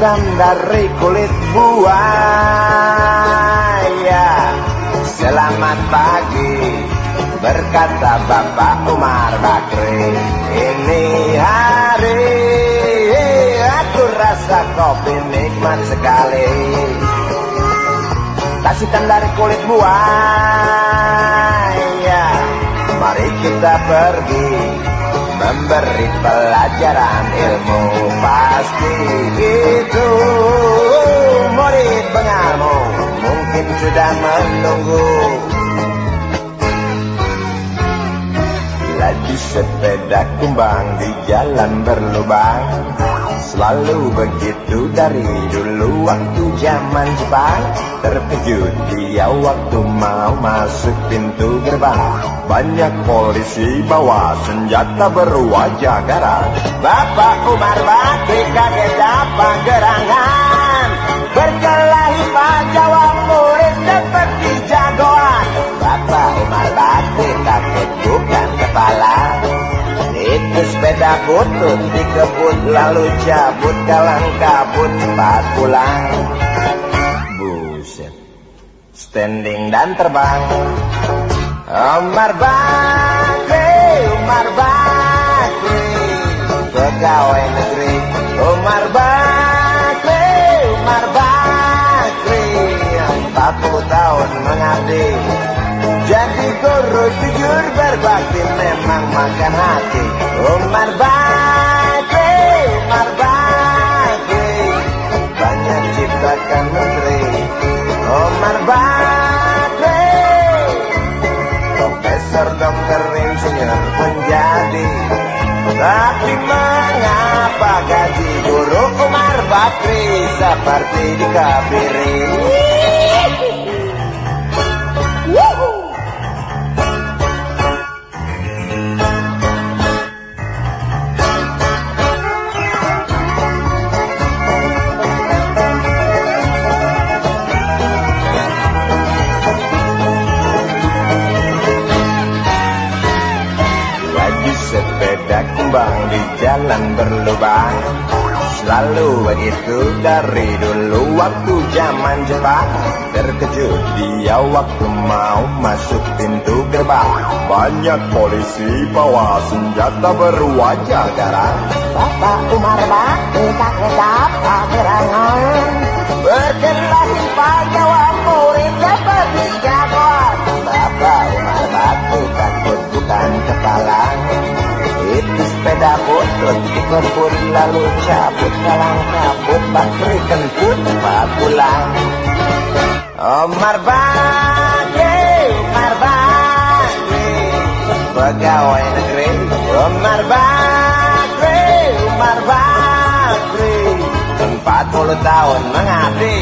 hitam dari kulit buaya. Selamat pagi berkata Bapak Umar Bakri. Ini hari aku rasa kopi nikmat sekali. Hitam dari kulit buaya. Mari kita pergi memberi pelajaran ilmu. Pasti itu murid pengamu. Mungkin sudah menunggu. Laju sepeda kumbang di jalan berlubang Selalu begitu dari dulu waktu zaman Jepang. Terkejut dia waktu mau masuk pintu gerbang. Banyak polisi bawa senjata berwajah garang. Bapak Umar Bakri kaget apa gerangan butut dikebut lalu cabut kalang kabut cepat pulang. Buset. Standing dan terbang. Umar Bakri, Umar Bakri, pegawai negeri. Umar Bakri, Umar Bakri, 40 tahun mengabdi. Jadi guru jujur berbakti memang makan hati Umar Bakri Banyak ciptakan menteri Umar Bakri Profesor, dokter, insinyur menjadi. Tapi mengapa gaji guru Umar Bakri Seperti dikabiri? Woohoo! Di jalan berlubang Selalu begitu dari dulu waktu zaman Jepang. Terkejut dia waktu mau masuk pintu gerbang. Banyak polisi bawa senjata berwajah garang. Bapak Umar Bakri kaget apa gerangan butut dikebut lalu cabut kalang kabut Bakri kentut pulang Omar Bakri, Omar Bakri Pegawai negeri Omar Bakri, Omar Bakri Empat puluh tahun mengabdi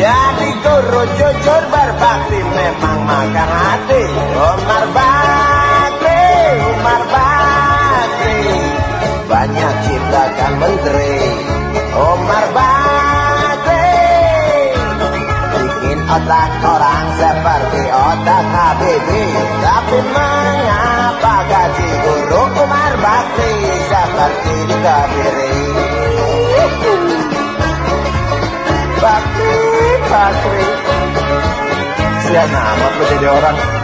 Jadi guru jujur berbakti Memang makan hati Omar Bakri, Omar Bakri Banyak ciptakan menteri. Omar Bakri Bikin otak orang seperti otak Habibie. Tapi mengapa gaji guru Umar Bakri Seperti dikabiri? Bakri, Bakri. Sian amat lo jadi orang